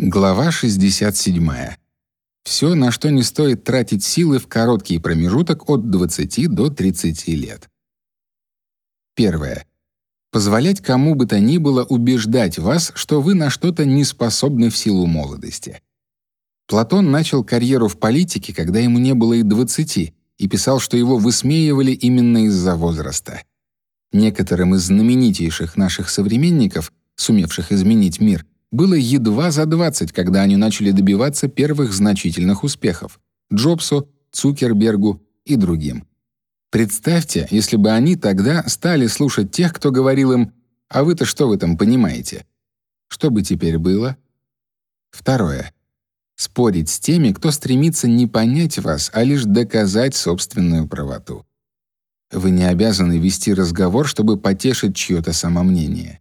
Глава 67. Все, на что не стоит тратить силы в короткий промежуток от 20 до 30 лет. Первое. Позволять кому бы то ни было убеждать вас, что вы на что-то не способны в силу молодости. Платон начал карьеру в политике, когда ему не было и 20, и писал, что его высмеивали именно из-за возраста. Некоторым из знаменитейших наших современников, сумевших изменить мир, было едва за 20, когда они начали добиваться первых значительных успехов — Джобсу, Цукербергу и другим. Представьте, если бы они тогда стали слушать тех, кто говорил им «А вы-то что в этом понимаете?» Что бы теперь было? Второе. Спорить с теми, кто стремится не понять вас, а лишь доказать собственную правоту. Вы не обязаны вести разговор, чтобы потешить чье-то самомнение.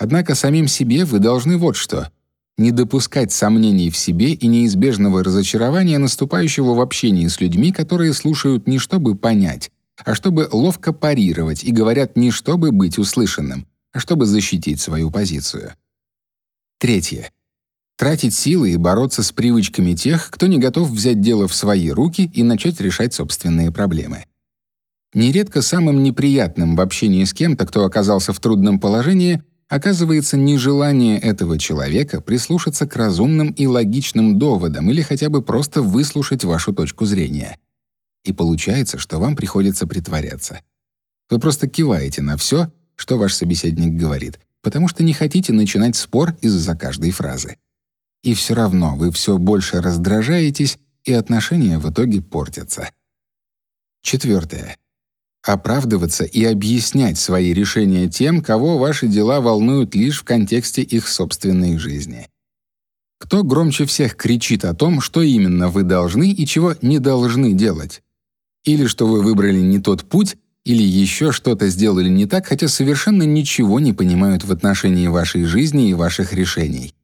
Однако самим себе вы должны вот что: не допускать сомнений в себе и неизбежного разочарования, наступающего в общении с людьми, которые слушают не чтобы понять, а чтобы ловко парировать и говорят не чтобы быть услышанным, а чтобы защитить свою позицию. Третье. Тратить силы и бороться с привычками тех, кто не готов взять дело в свои руки и начать решать собственные проблемы. Нередко самым неприятным в общении с кем-то, кто оказался в трудном положении, оказывается нежелание этого человека прислушаться к разумным и логичным доводам или хотя бы просто выслушать вашу точку зрения. И получается, что вам приходится притворяться. Вы просто киваете на все, что ваш собеседник говорит, потому что не хотите начинать спор из-за каждой фразы. И все равно вы все больше раздражаетесь, и отношения в итоге портятся. Четвертое. Оправдываться и объяснять свои решения тем, кого ваши дела волнуют лишь в контексте их собственной жизни. Кто громче всех кричит о том, что именно вы должны и чего не должны делать? Или что вы выбрали не тот путь, или еще что-то сделали не так, хотя совершенно ничего не понимают в отношении вашей жизни и ваших решений.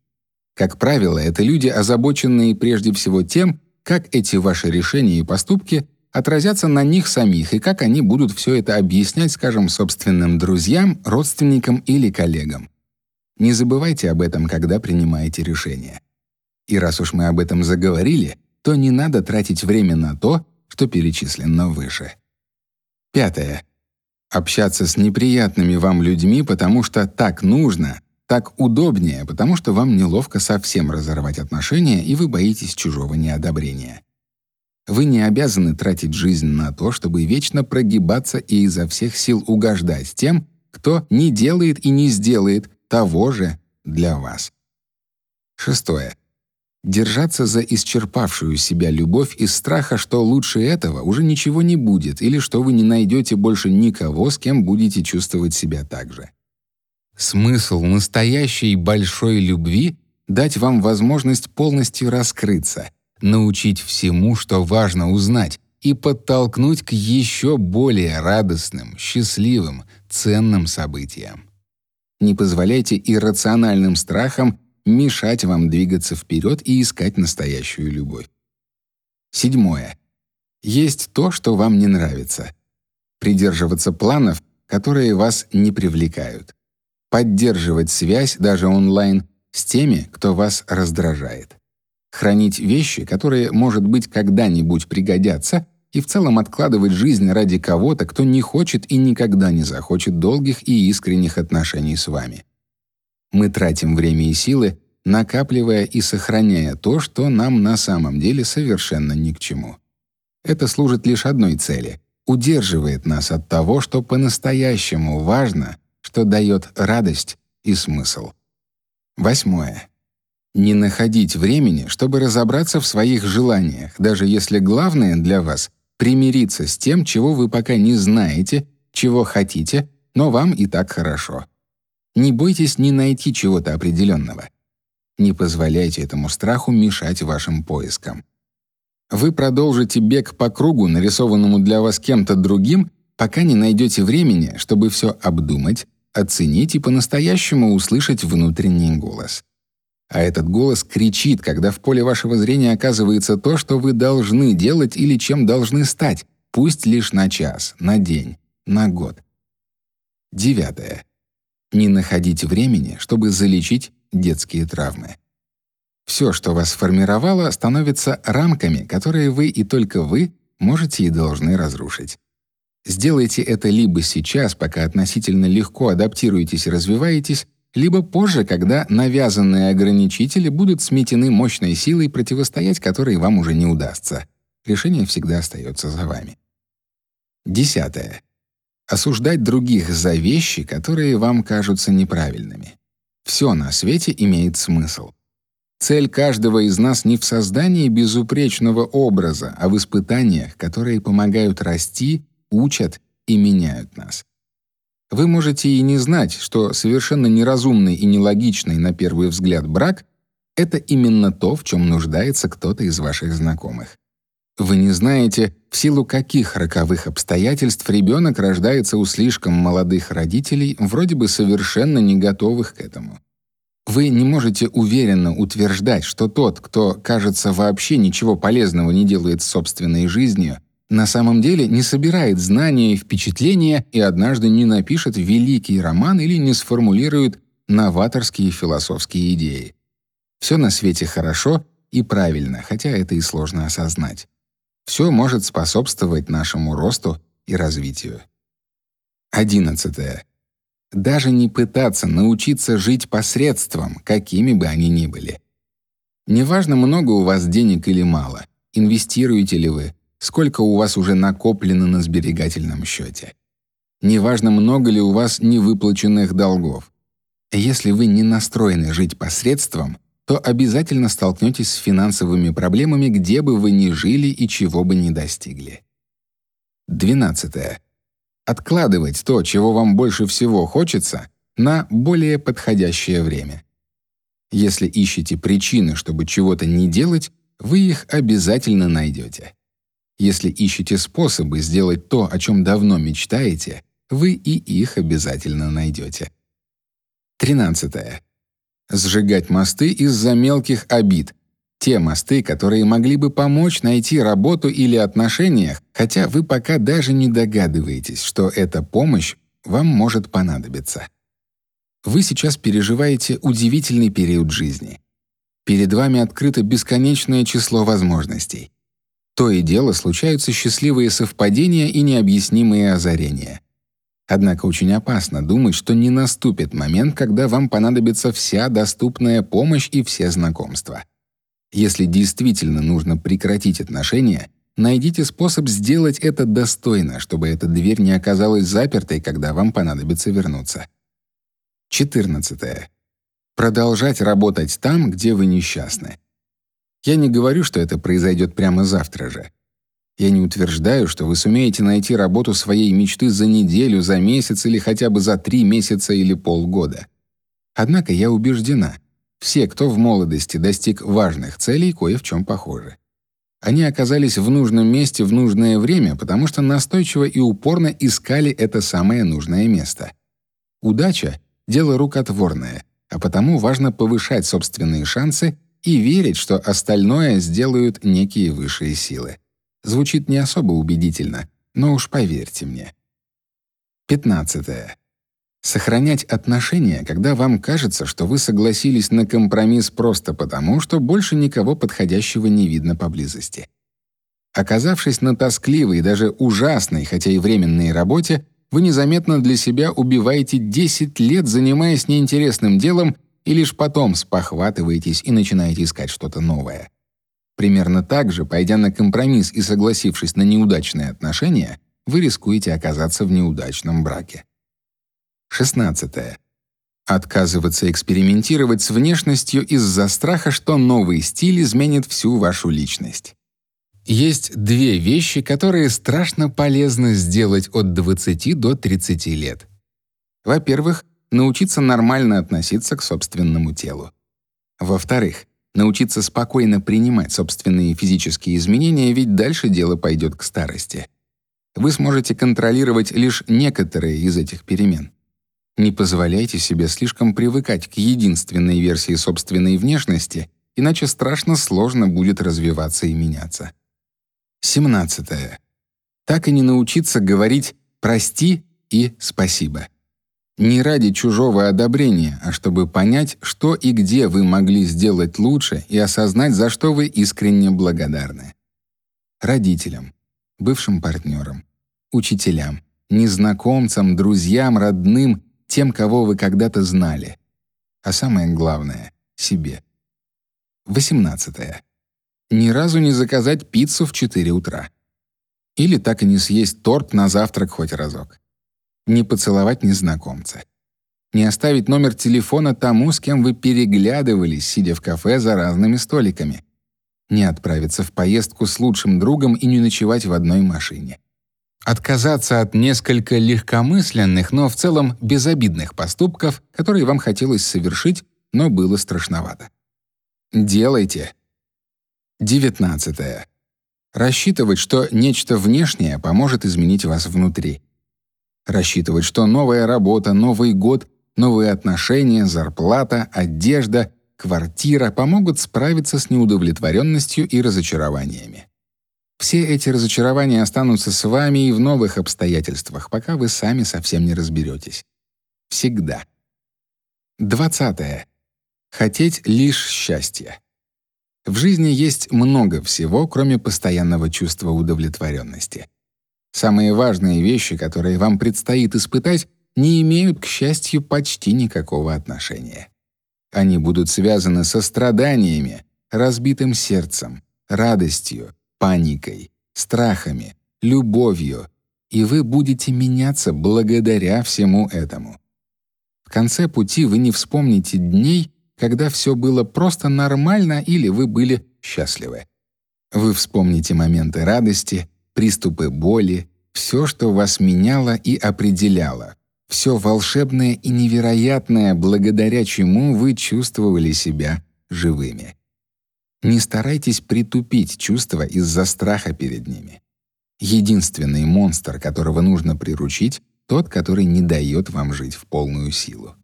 Как правило, это люди, озабоченные прежде всего тем, как эти ваши решения и поступки отразятся на них самих и как они будут все это объяснять, скажем, собственным друзьям, родственникам или коллегам. Не забывайте об этом, когда принимаете решения. И раз уж мы об этом заговорили, то не надо тратить время на то, что перечислено выше. Пятое. Общаться с неприятными вам людьми, потому что так нужно, так удобнее, потому что вам неловко совсем разорвать отношения, и вы боитесь чужого неодобрения. Вы не обязаны тратить жизнь на то, чтобы вечно прогибаться и изо всех сил угождать тем, кто не делает и не сделает того же для вас. Шестое. Держаться за исчерпавшую себя любовь из страха, что лучше этого уже ничего не будет или что вы не найдете больше никого, с кем будете чувствовать себя так же. Смысл настоящей большой любви — дать вам возможность полностью раскрыться — научить всему, что важно узнать, и подтолкнуть к еще более радостным, счастливым, ценным событиям. Не позволяйте иррациональным страхам мешать вам двигаться вперед и искать настоящую любовь. Седьмое. Есть то, что вам не нравится. Придерживаться планов, которые вас не привлекают. Поддерживать связь даже онлайн с теми, кто вас раздражает хранить вещи, которые, может быть, когда-нибудь пригодятся, и в целом откладывать жизнь ради кого-то, кто не хочет и никогда не захочет долгих и искренних отношений с вами. Мы тратим время и силы, накапливая и сохраняя то, что нам на самом деле совершенно ни к чему. Это служит лишь одной цели — удерживает нас от того, что по-настоящему важно, что дает радость и смысл. Восьмое не находить времени, чтобы разобраться в своих желаниях, даже если главное для вас примириться с тем, чего вы пока не знаете, чего хотите, но вам и так хорошо. Не бойтесь не найти чего-то определенного. Не позволяйте этому страху мешать вашим поискам. Вы продолжите бег по кругу, нарисованному для вас кем-то другим, пока не найдете времени, чтобы все обдумать, оценить и по-настоящему услышать внутренний голос. А этот голос кричит, когда в поле вашего зрения оказывается то, что вы должны делать или чем должны стать, пусть лишь на час, на день, на год. Девятое. Не находить времени, чтобы залечить детские травмы. все, что вас формировало, становится рамками, которые вы и только вы можете и должны разрушить. Сделайте это либо сейчас, пока относительно легко адаптируетесь и развиваетесь, либо позже, когда навязанные ограничители будут сметены мощной силой, противостоять которой вам уже не удастся. Решение всегда остается за вами. Десятое. Осуждать других за вещи, которые вам кажутся неправильными. Все на свете имеет смысл. Цель каждого из нас не в создании безупречного образа, а в испытаниях, которые помогают расти, учат и меняют нас. Вы можете и не знать, что совершенно неразумный и нелогичный на первый взгляд брак — это именно то, в чем нуждается кто-то из ваших знакомых. Вы не знаете, в силу каких роковых обстоятельств ребенок рождается у слишком молодых родителей, вроде бы совершенно не готовых к этому. Вы не можете уверенно утверждать, что тот, кто, кажется, вообще ничего полезного не делает с собственной жизнью, на самом деле не собирает знания и впечатления и однажды не напишет великий роман или не сформулирует новаторские философские идеи. Все на свете хорошо и правильно, хотя это и сложно осознать. Все может способствовать нашему росту и развитию. 11. Даже не пытаться научиться жить посредством, какими бы они ни были. Неважно, много у вас денег или мало, инвестируете ли вы, сколько у вас уже накоплено на сберегательном счете. Неважно, много ли у вас невыплаченных долгов. Если вы не настроены жить посредством, то обязательно столкнетесь с финансовыми проблемами, где бы вы ни жили и чего бы ни достигли. 12. Откладывать то, чего вам больше всего хочется, на более подходящее время. Если ищете причины, чтобы чего-то не делать, вы их обязательно найдете. Если ищете способы сделать то, о чем давно мечтаете, вы и их обязательно найдете. 13. Сжигать мосты из-за мелких обид. Те мосты, которые могли бы помочь найти работу или отношения, хотя вы пока даже не догадываетесь, что эта помощь вам может понадобиться. Вы сейчас переживаете удивительный период жизни. Перед вами открыто бесконечное число возможностей. То и дело случаются счастливые совпадения и необъяснимые озарения. Однако очень опасно думать, что не наступит момент, когда вам понадобится вся доступная помощь и все знакомства. Если действительно нужно прекратить отношения, найдите способ сделать это достойно, чтобы эта дверь не оказалась запертой, когда вам понадобится вернуться. 14. Продолжать работать там, где вы несчастны. Я не говорю, что это произойдет прямо завтра же. Я не утверждаю, что вы сумеете найти работу своей мечты за неделю, за месяц или хотя бы за три месяца или полгода. Однако я убеждена, все, кто в молодости достиг важных целей, кое в чем похожи. Они оказались в нужном месте в нужное время, потому что настойчиво и упорно искали это самое нужное место. Удача — дело рукотворное, а потому важно повышать собственные шансы и верить, что остальное сделают некие высшие силы. Звучит не особо убедительно, но уж поверьте мне. 15. Сохранять отношения, когда вам кажется, что вы согласились на компромисс просто потому, что больше никого подходящего не видно поблизости. Оказавшись на тоскливой, даже ужасной, хотя и временной работе, вы незаметно для себя убиваете 10 лет, занимаясь неинтересным делом и лишь потом спохватываетесь и начинаете искать что-то новое. Примерно так же, пойдя на компромисс и согласившись на неудачные отношения, вы рискуете оказаться в неудачном браке. 16. Отказываться экспериментировать с внешностью из-за страха, что новый стиль изменит всю вашу личность. Есть две вещи, которые страшно полезно сделать от 20 до 30 лет. Во-первых, научиться нормально относиться к собственному телу. Во-вторых, научиться спокойно принимать собственные физические изменения, ведь дальше дело пойдет к старости. Вы сможете контролировать лишь некоторые из этих перемен. Не позволяйте себе слишком привыкать к единственной версии собственной внешности, иначе страшно сложно будет развиваться и меняться. 17. Так и не научиться говорить «прости» и «спасибо». Не ради чужого одобрения, а чтобы понять, что и где вы могли сделать лучше и осознать, за что вы искренне благодарны. Родителям, бывшим партнерам, учителям, незнакомцам, друзьям, родным, тем, кого вы когда-то знали. А самое главное — себе. 18. Ни разу не заказать пиццу в 4 утра. Или так и не съесть торт на завтрак хоть разок. Не поцеловать незнакомца. Не оставить номер телефона тому, с кем вы переглядывались, сидя в кафе за разными столиками. Не отправиться в поездку с лучшим другом и не ночевать в одной машине. Отказаться от несколько легкомысленных, но в целом безобидных поступков, которые вам хотелось совершить, но было страшновато. Делайте. 19. Рассчитывать, что нечто внешнее поможет изменить вас внутри. Рассчитывать, что новая работа, Новый год, новые отношения, зарплата, одежда, квартира помогут справиться с неудовлетворенностью и разочарованиями. Все эти разочарования останутся с вами и в новых обстоятельствах, пока вы сами совсем не разберетесь. Всегда. 20. Хотеть лишь счастья. В жизни есть много всего, кроме постоянного чувства удовлетворенности. Самые важные вещи, которые вам предстоит испытать, не имеют, к счастью, почти никакого отношения. Они будут связаны со страданиями, разбитым сердцем, радостью, паникой, страхами, любовью, и вы будете меняться благодаря всему этому. В конце пути вы не вспомните дней, когда все было просто нормально или вы были счастливы. Вы вспомните моменты радости, приступы боли, все, что вас меняло и определяло, все волшебное и невероятное, благодаря чему вы чувствовали себя живыми. Не старайтесь притупить чувства из-за страха перед ними. Единственный монстр, которого нужно приручить, тот, который не дает вам жить в полную силу.